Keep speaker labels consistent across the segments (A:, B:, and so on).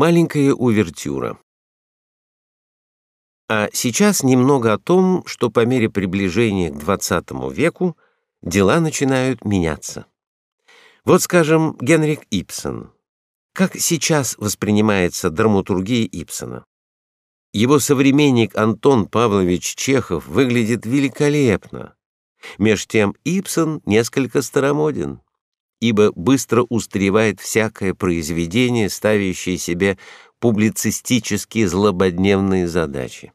A: Маленькая увертюра. А сейчас немного о том, что по мере приближения к XX веку дела начинают меняться. Вот, скажем, Генрик Ипсон. Как сейчас воспринимается драматургия Ипсона? Его современник Антон Павлович Чехов выглядит великолепно. Меж тем Ипсон несколько старомоден ибо быстро устаревает всякое произведение, ставящее себе публицистические злободневные задачи.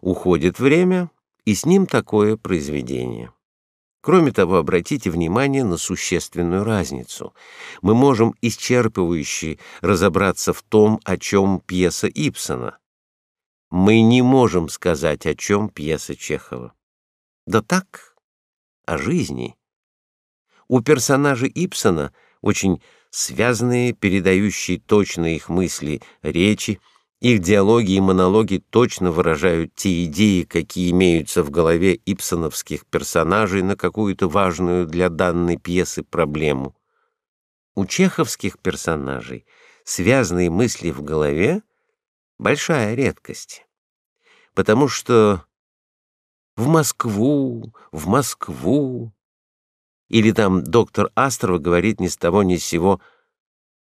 A: Уходит время, и с ним такое произведение. Кроме того, обратите внимание на существенную разницу. Мы можем исчерпывающе разобраться в том, о чем пьеса Ипсона. Мы не можем сказать, о чем пьеса Чехова. Да так, о жизни у персонажей Ипсона очень связанные, передающие точно их мысли, речи, их диалоги и монологи точно выражают те идеи, какие имеются в голове ипсоновских персонажей на какую-то важную для данной пьесы проблему. У чеховских персонажей связанные мысли в голове — большая редкость, потому что в Москву, в Москву, или там доктор Астрова говорит ни с того ни с сего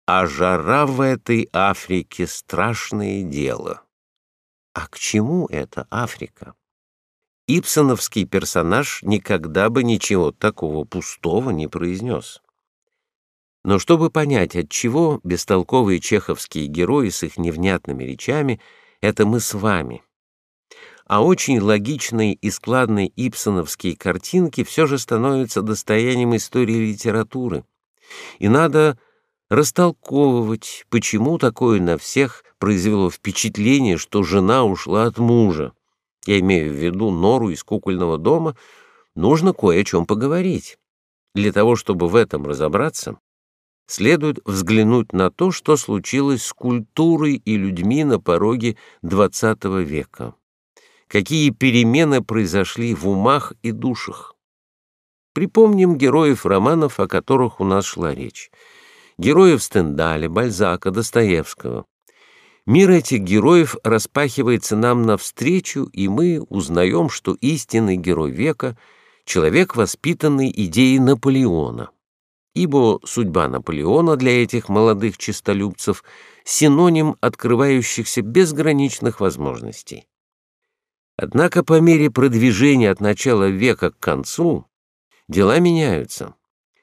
A: «А жара в этой Африке — страшное дело». А к чему это Африка? Ипсоновский персонаж никогда бы ничего такого пустого не произнес. Но чтобы понять, от чего бестолковые чеховские герои с их невнятными речами, это мы с вами а очень логичные и складные ипсоновские картинки все же становятся достоянием истории литературы. И надо растолковывать, почему такое на всех произвело впечатление, что жена ушла от мужа. Я имею в виду Нору из кукольного дома, нужно кое о чем поговорить. Для того, чтобы в этом разобраться, следует взглянуть на то, что случилось с культурой и людьми на пороге XX века какие перемены произошли в умах и душах. Припомним героев романов, о которых у нас шла речь. Героев Стендаля, Бальзака, Достоевского. Мир этих героев распахивается нам навстречу, и мы узнаем, что истинный герой века — человек, воспитанный идеей Наполеона. Ибо судьба Наполеона для этих молодых честолюбцев — синоним открывающихся безграничных возможностей. Однако по мере продвижения от начала века к концу дела меняются.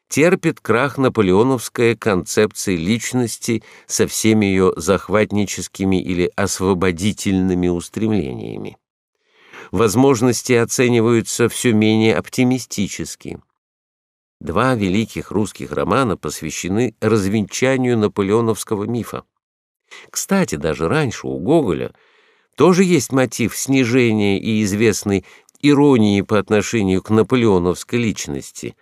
A: Терпит крах наполеоновская концепция личности со всеми ее захватническими или освободительными устремлениями. Возможности оцениваются все менее оптимистически. Два великих русских романа посвящены развенчанию наполеоновского мифа. Кстати, даже раньше у Гоголя – тоже есть мотив снижения и известной иронии по отношению к наполеоновской личности.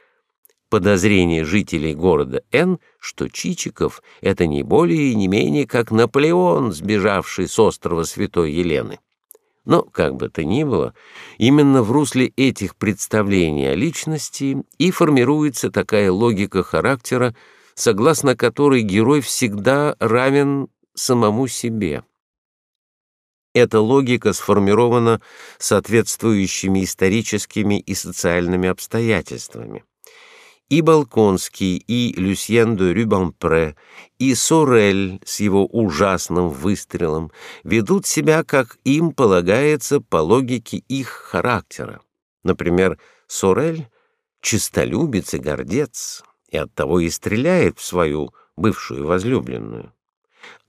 A: Подозрение жителей города Н, что Чичиков — это не более и не менее как Наполеон, сбежавший с острова Святой Елены. Но, как бы то ни было, именно в русле этих представлений о личности и формируется такая логика характера, согласно которой герой всегда равен самому себе. Эта логика сформирована соответствующими историческими и социальными обстоятельствами. И Балконский, и Люсьен де Рюбампре, и Сорель с его ужасным выстрелом ведут себя, как им полагается, по логике их характера. Например, Сорель — чистолюбец и гордец, и оттого и стреляет в свою бывшую возлюбленную.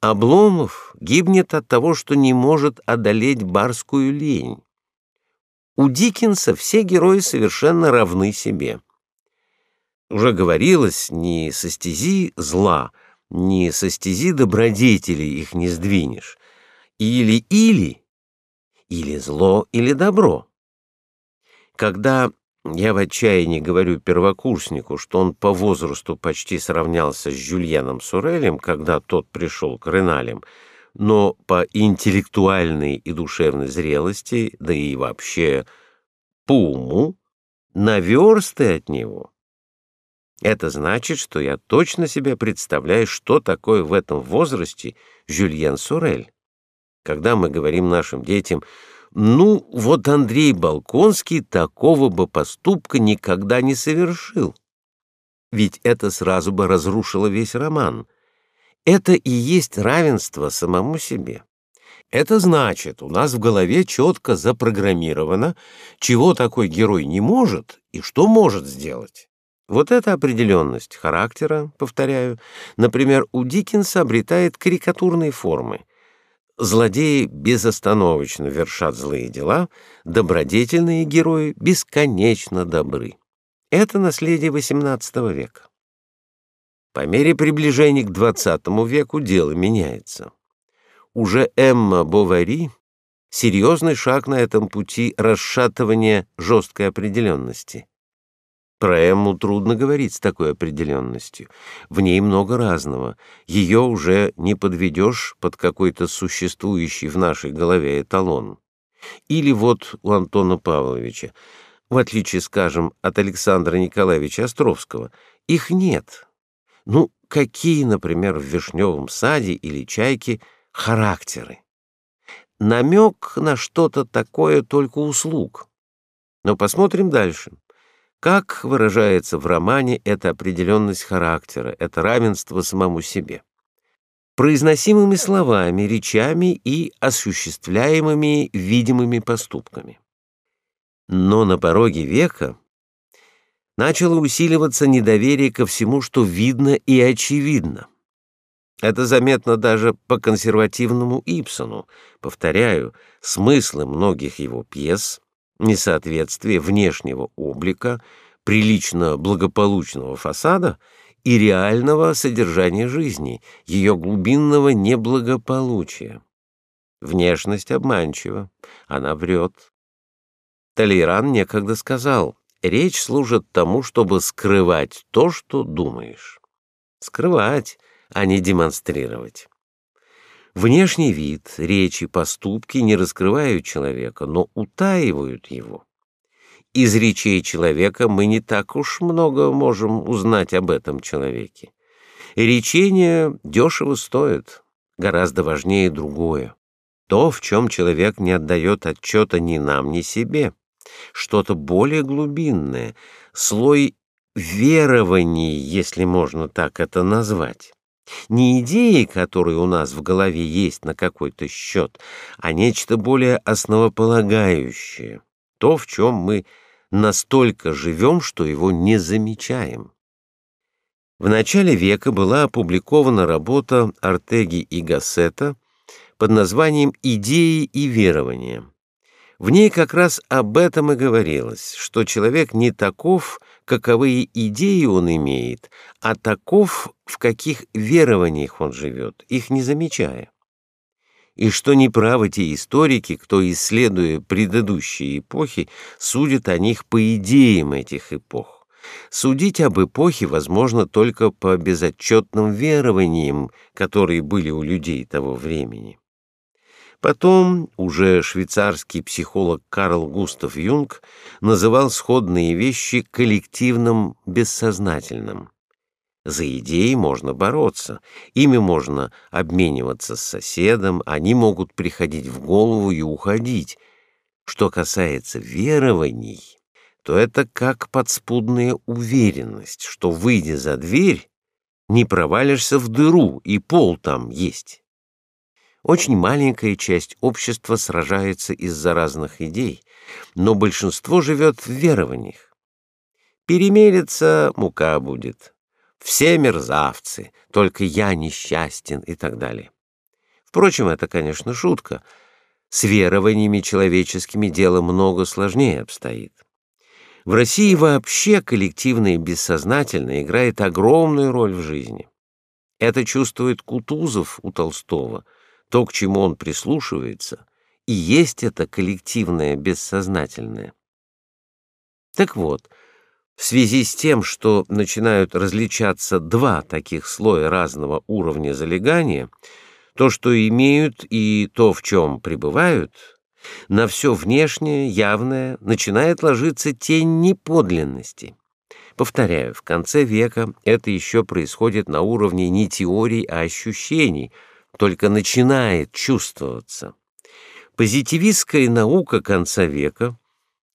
A: Обломов гибнет от того, что не может одолеть барскую лень. У Диккенса все герои совершенно равны себе. Уже говорилось, ни со стези зла, ни со стези добродетели их не сдвинешь. Или-или, или зло, или добро. Когда я в отчаянии говорю первокурснику, что он по возрасту почти сравнялся с Жюльеном Сурелем, когда тот пришел к Реналям, но по интеллектуальной и душевной зрелости, да и вообще по уму, наверсты от него. Это значит, что я точно себе представляю, что такое в этом возрасте Жюльен Сурель. Когда мы говорим нашим детям «Ну, вот Андрей Балконский такого бы поступка никогда не совершил», ведь это сразу бы разрушило весь роман. Это и есть равенство самому себе. Это значит, у нас в голове четко запрограммировано, чего такой герой не может и что может сделать. Вот эта определенность характера, повторяю, например, у Диккенса обретает карикатурные формы. Злодеи безостановочно вершат злые дела, добродетельные герои бесконечно добры. Это наследие XVIII века. По мере приближения к XX веку дело меняется. Уже Эмма Бовари — серьезный шаг на этом пути расшатывания жесткой определенности. Про Эмму трудно говорить с такой определенностью. В ней много разного. Ее уже не подведешь под какой-то существующий в нашей голове эталон. Или вот у Антона Павловича, в отличие, скажем, от Александра Николаевича Островского, их нет. Ну, какие, например, в «Вишневом саде» или «Чайке» характеры? Намек на что-то такое только услуг. Но посмотрим дальше. Как выражается в романе эта определенность характера, это равенство самому себе? Произносимыми словами, речами и осуществляемыми видимыми поступками. Но на пороге века начало усиливаться недоверие ко всему, что видно и очевидно. Это заметно даже по консервативному Ипсону. Повторяю, смыслы многих его пьес несоответствие внешнего облика, прилично благополучного фасада и реального содержания жизни, ее глубинного неблагополучия. Внешность обманчива, она врет. Толейран некогда сказал, речь служит тому, чтобы скрывать то, что думаешь. Скрывать, а не демонстрировать. Внешний вид, речи, поступки не раскрывают человека, но утаивают его. Из речей человека мы не так уж много можем узнать об этом человеке. Речение дешево стоит, гораздо важнее другое. То, в чем человек не отдает отчета ни нам, ни себе. Что-то более глубинное, слой верований, если можно так это назвать. Не идеи, которые у нас в голове есть на какой-то счет, а нечто более основополагающее, то, в чем мы настолько живем, что его не замечаем. В начале века была опубликована работа Артеги и Гассета под названием «Идеи и верования». В ней как раз об этом и говорилось, что человек не таков, каковые идеи он имеет, а таков, в каких верованиях он живет, их не замечая. И что неправы те историки, кто, исследуя предыдущие эпохи, судит о них по идеям этих эпох. Судить об эпохе возможно только по безотчетным верованиям, которые были у людей того времени. Потом уже швейцарский психолог Карл Густав Юнг называл сходные вещи коллективным бессознательным. За идеи можно бороться, ими можно обмениваться с соседом, они могут приходить в голову и уходить. Что касается верований, то это как подспудная уверенность, что, выйдя за дверь, не провалишься в дыру, и пол там есть. Очень маленькая часть общества сражается из-за разных идей, но большинство живет в верованиях. Перемелется, мука будет. Все мерзавцы, только я несчастен и так далее. Впрочем, это, конечно, шутка. С верованиями человеческими дело много сложнее обстоит. В России вообще коллективное бессознательное играет огромную роль в жизни. Это чувствует Кутузов у Толстого — то, к чему он прислушивается, и есть это коллективное бессознательное. Так вот, в связи с тем, что начинают различаться два таких слоя разного уровня залегания, то, что имеют, и то, в чем пребывают, на все внешнее, явное начинает ложиться тень неподлинности. Повторяю, в конце века это еще происходит на уровне не теорий, а ощущений, только начинает чувствоваться. Позитивистская наука конца века,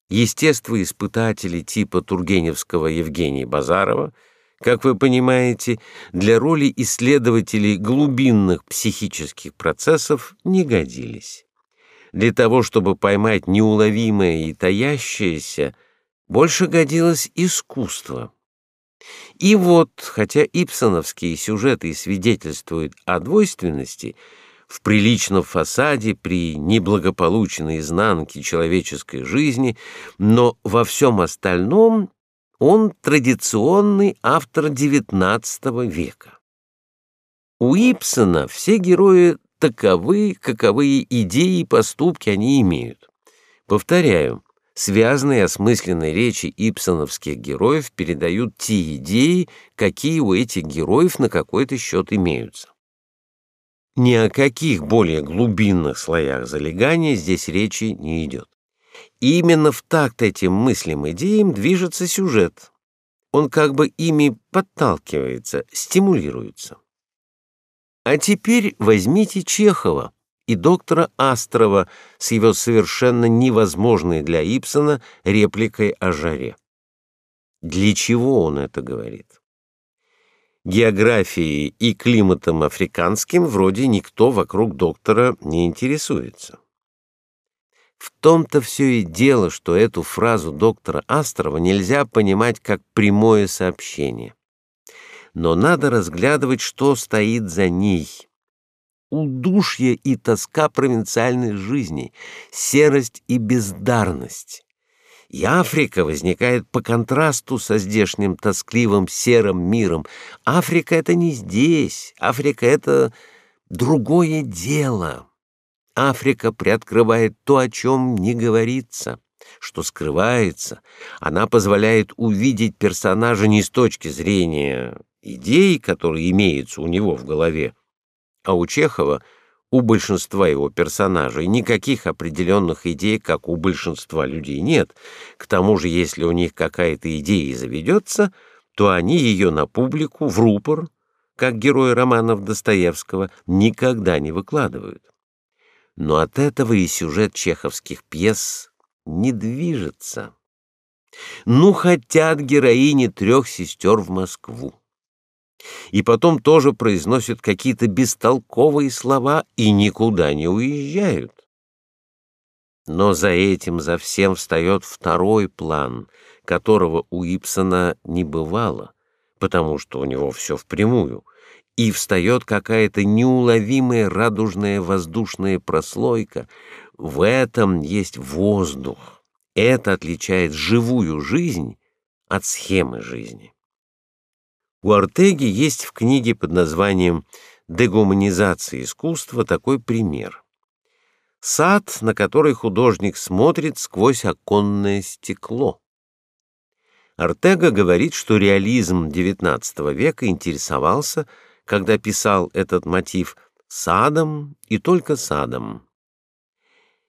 A: естествоиспытатели типа Тургеневского Евгения Базарова, как вы понимаете, для роли исследователей глубинных психических процессов не годились. Для того, чтобы поймать неуловимое и таящееся, больше годилось искусство. И вот, хотя ипсоновские сюжеты свидетельствуют о двойственности, в приличном фасаде при неблагополучной изнанке человеческой жизни, но во всем остальном он традиционный автор XIX века. У Ипсона все герои таковы, каковые идеи и поступки они имеют. Повторяю, связанные осмысленные речи ипсоновских героев передают те идеи, какие у этих героев на какой-то счет имеются. Ни о каких более глубинных слоях залегания здесь речи не идет. И именно в такт этим мыслям идеям движется сюжет. Он как бы ими подталкивается, стимулируется. А теперь возьмите Чехова и доктора Астрова с его совершенно невозможной для Ипсона репликой о жаре. Для чего он это говорит? Географией и климатом африканским вроде никто вокруг доктора не интересуется. В том-то все и дело, что эту фразу доктора Астрова нельзя понимать как прямое сообщение. Но надо разглядывать, что стоит за ней. Удушье и тоска провинциальной жизни, серость и бездарность. И Африка возникает по контрасту со здешним тоскливым серым миром. Африка — это не здесь, Африка — это другое дело. Африка приоткрывает то, о чем не говорится, что скрывается. Она позволяет увидеть персонажа не с точки зрения идей, которые имеются у него в голове, а у Чехова — у большинства его персонажей никаких определенных идей, как у большинства людей, нет. К тому же, если у них какая-то идея заведется, то они ее на публику, в рупор, как герои романов Достоевского, никогда не выкладывают. Но от этого и сюжет чеховских пьес не движется. Ну, хотят героини трех сестер в Москву и потом тоже произносят какие-то бестолковые слова и никуда не уезжают. Но за этим, за всем встает второй план, которого у Ипсона не бывало, потому что у него все впрямую, и встает какая-то неуловимая радужная воздушная прослойка. В этом есть воздух. Это отличает живую жизнь от схемы жизни. У Артеги есть в книге под названием «Дегуманизация искусства» такой пример. Сад, на который художник смотрит сквозь оконное стекло. Артега говорит, что реализм XIX века интересовался, когда писал этот мотив, садом и только садом.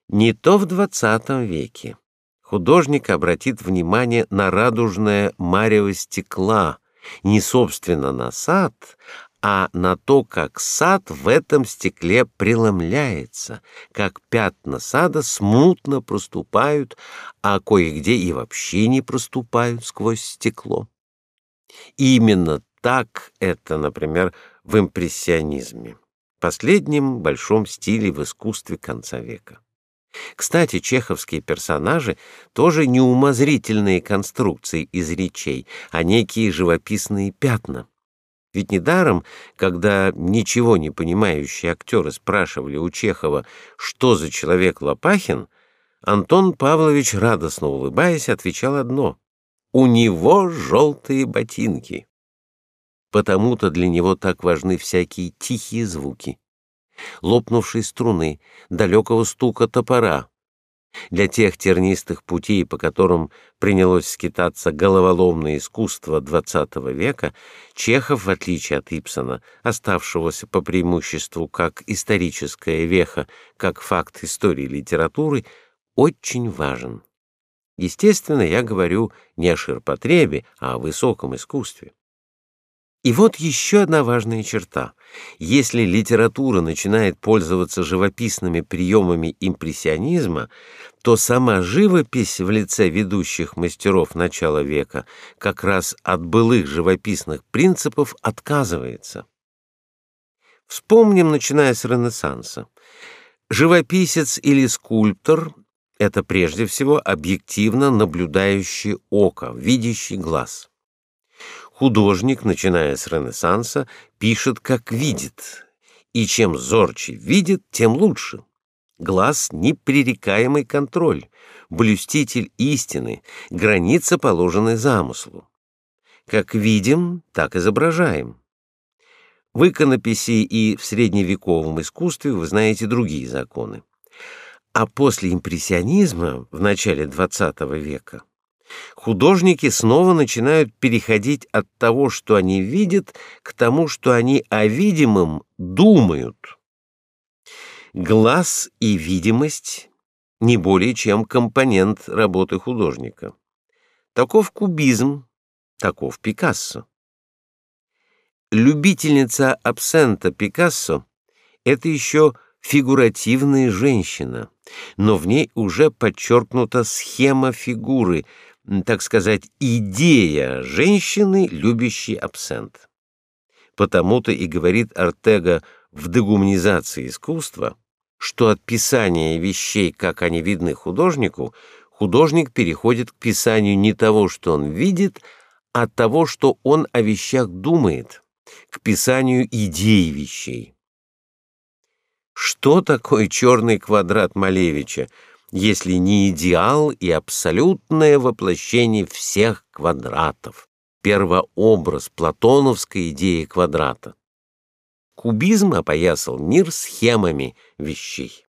A: Не то в XX веке. Художник обратит внимание на радужное марево стекла, не собственно на сад, а на то, как сад в этом стекле преломляется, как пятна сада смутно проступают, а кое-где и вообще не проступают сквозь стекло. Именно так это, например, в импрессионизме, последнем большом стиле в искусстве конца века. Кстати, чеховские персонажи тоже не умозрительные конструкции из речей, а некие живописные пятна. Ведь недаром, когда ничего не понимающие актеры спрашивали у Чехова, что за человек Лопахин, Антон Павлович, радостно улыбаясь, отвечал одно — «У него желтые ботинки». Потому-то для него так важны всякие тихие звуки лопнувшей струны, далекого стука топора. Для тех тернистых путей, по которым принялось скитаться головоломное искусство XX века, Чехов, в отличие от Ипсона, оставшегося по преимуществу как историческая веха, как факт истории литературы, очень важен. Естественно, я говорю не о ширпотребе, а о высоком искусстве. И вот еще одна важная черта. Если литература начинает пользоваться живописными приемами импрессионизма, то сама живопись в лице ведущих мастеров начала века как раз от былых живописных принципов отказывается. Вспомним, начиная с Ренессанса. Живописец или скульптор — это прежде всего объективно наблюдающий око, видящий глаз. Художник, начиная с Ренессанса, пишет, как видит, и чем зорче видит, тем лучше. Глаз — непререкаемый контроль, блюститель истины, граница, положенная замыслу. Как видим, так изображаем. В иконописи и в средневековом искусстве вы знаете другие законы. А после импрессионизма в начале XX века художники снова начинают переходить от того, что они видят, к тому, что они о видимом думают. Глаз и видимость не более чем компонент работы художника. Таков кубизм, таков Пикассо. Любительница абсента Пикассо — это еще фигуративная женщина, но в ней уже подчеркнута схема фигуры — так сказать, идея женщины, любящей абсент. Потому-то и говорит Артега в дегуманизации искусства, что от писания вещей, как они видны художнику, художник переходит к писанию не того, что он видит, а того, что он о вещах думает, к писанию идей вещей. Что такое черный квадрат Малевича? Если не идеал и абсолютное воплощение всех квадратов, первообраз платоновской идеи квадрата. Кубизм опоясал мир схемами вещей.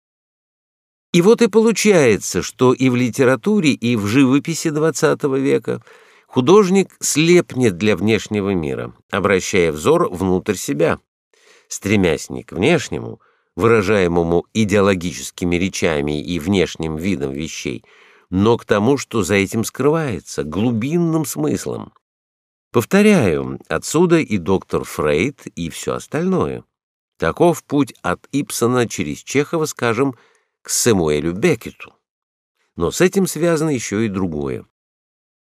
A: И вот и получается, что и в литературе, и в живописи XX века художник слепнет для внешнего мира, обращая взор внутрь себя, стремясь не к внешнему, выражаемому идеологическими речами и внешним видом вещей, но к тому, что за этим скрывается, глубинным смыслом. Повторяю, отсюда и доктор Фрейд, и все остальное. Таков путь от Ипсона через Чехова, скажем, к Сэмуэлю Беккету. Но с этим связано еще и другое.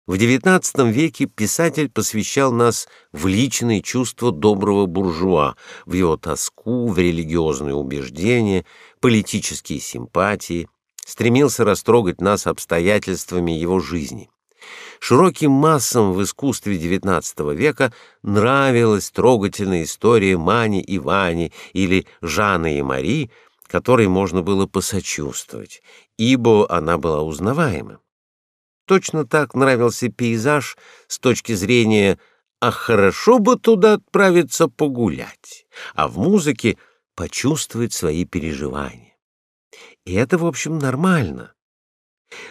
A: В XIX веке писатель посвящал нас в личные чувства доброго буржуа, в его тоску, в религиозные убеждения, политические симпатии, стремился растрогать нас обстоятельствами его жизни. Широким массам в искусстве XIX века нравилась трогательная история Мани и Вани или Жанны и Мари, которой можно было посочувствовать, ибо она была узнаваема. Точно так нравился пейзаж с точки зрения «а хорошо бы туда отправиться погулять», а в музыке почувствовать свои переживания. И это, в общем, нормально.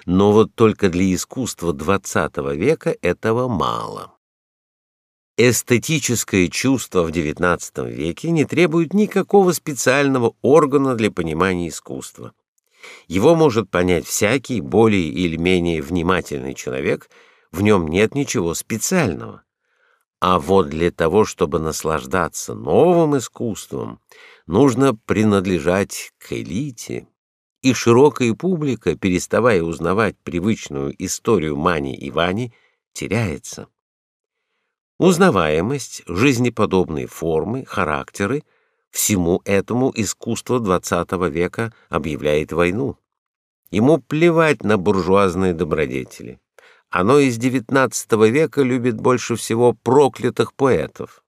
A: Но вот только для искусства XX века этого мало. Эстетическое чувство в XIX веке не требует никакого специального органа для понимания искусства. Его может понять всякий более или менее внимательный человек, в нем нет ничего специального. А вот для того, чтобы наслаждаться новым искусством, нужно принадлежать к элите. И широкая публика, переставая узнавать привычную историю Мани и Вани, теряется. Узнаваемость, жизнеподобные формы, характеры — Всему этому искусство XX века объявляет войну. Ему плевать на буржуазные добродетели. Оно из XIX века любит больше всего проклятых поэтов.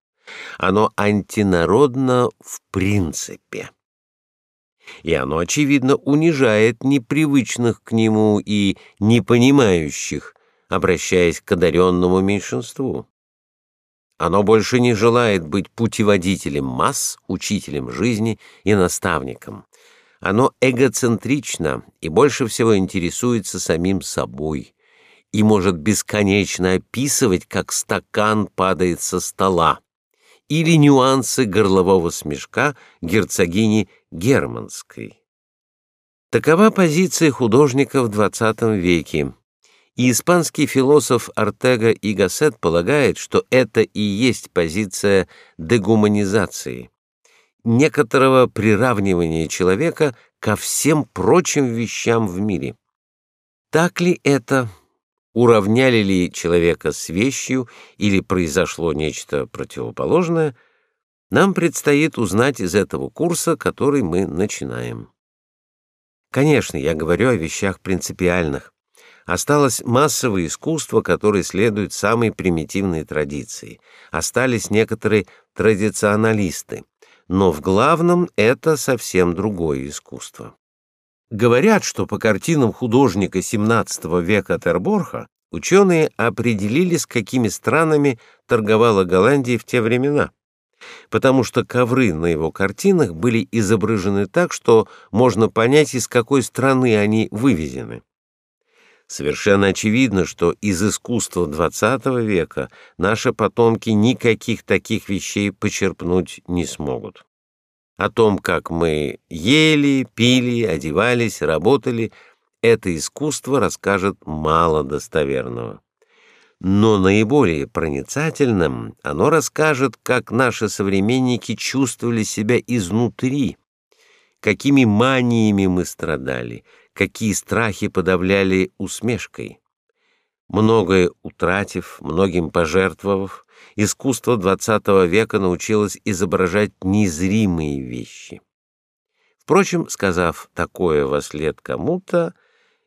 A: Оно антинародно в принципе. И оно, очевидно, унижает непривычных к нему и непонимающих, обращаясь к одаренному меньшинству. Оно больше не желает быть путеводителем масс, учителем жизни и наставником. Оно эгоцентрично и больше всего интересуется самим собой и может бесконечно описывать, как стакан падает со стола, или нюансы горлового смешка герцогини Германской. Такова позиция художника в XX веке, И испанский философ Артега и Гассет полагает, что это и есть позиция дегуманизации, некоторого приравнивания человека ко всем прочим вещам в мире. Так ли это? Уравняли ли человека с вещью или произошло нечто противоположное? Нам предстоит узнать из этого курса, который мы начинаем. Конечно, я говорю о вещах принципиальных, Осталось массовое искусство, которое следует самой примитивной традиции. Остались некоторые традиционалисты. Но в главном это совсем другое искусство. Говорят, что по картинам художника XVII века Терборха ученые определили, с какими странами торговала Голландия в те времена потому что ковры на его картинах были изображены так, что можно понять, из какой страны они вывезены. Совершенно очевидно, что из искусства XX века наши потомки никаких таких вещей почерпнуть не смогут. О том, как мы ели, пили, одевались, работали, это искусство расскажет мало достоверного. Но наиболее проницательным оно расскажет, как наши современники чувствовали себя изнутри, какими маниями мы страдали, какие страхи подавляли усмешкой. Многое утратив, многим пожертвовав, искусство XX века научилось изображать незримые вещи. Впрочем, сказав такое во след кому-то,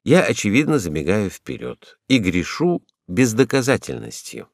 A: я очевидно забегаю вперед и грешу бездоказательностью.